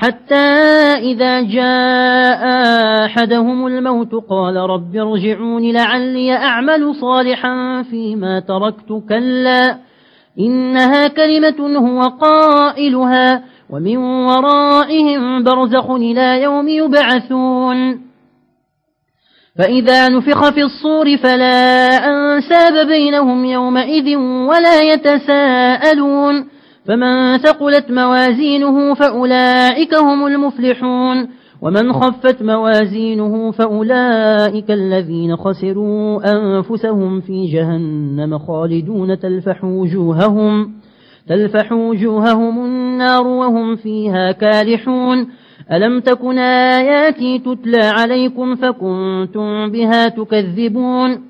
حتى إذا جاء أحدهم الموت قال رب ارجعون لعلي أعمل صالحا فيما تركت كلا إنها كلمة هو قائلها ومن ورائهم برزخ إلى يوم يبعثون. فإذا نفخ في الصور فلا أنساب بينهم يومئذ ولا يتساءلون. فمن ثقلت موازينه فأولئك هم المفلحون ومن خفت موازينه فأولئك الذين خسروا أنفسهم في جهنم خالدون تلفح وجوههم تلفح وجوههم النار وهم فيها كالحون ألم تكن آياتي تتلى عليكم فكنتم بها تكذبون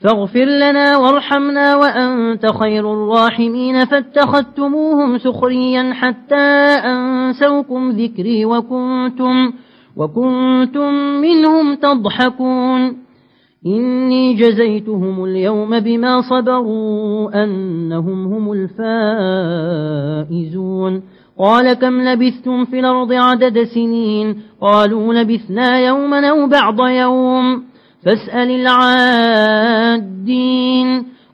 فاغفر لنا وارحمنا وأنت خير الراحمين. فاتخذتموهم سخريا حتى أنسوكم ذكري وكنتم, وكنتم منهم تضحكون. إني جزيتهم اليوم بما صبروا أنهم هم الفائزون. قال كم لبثتم في الأرض عدد سنين؟ قالوا لبثنا يوما أو بعض يوم. فاسأل العادين.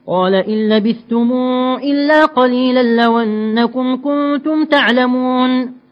قال إن لبثتم إلا قليلا لو أنكم كنتم تعلمون.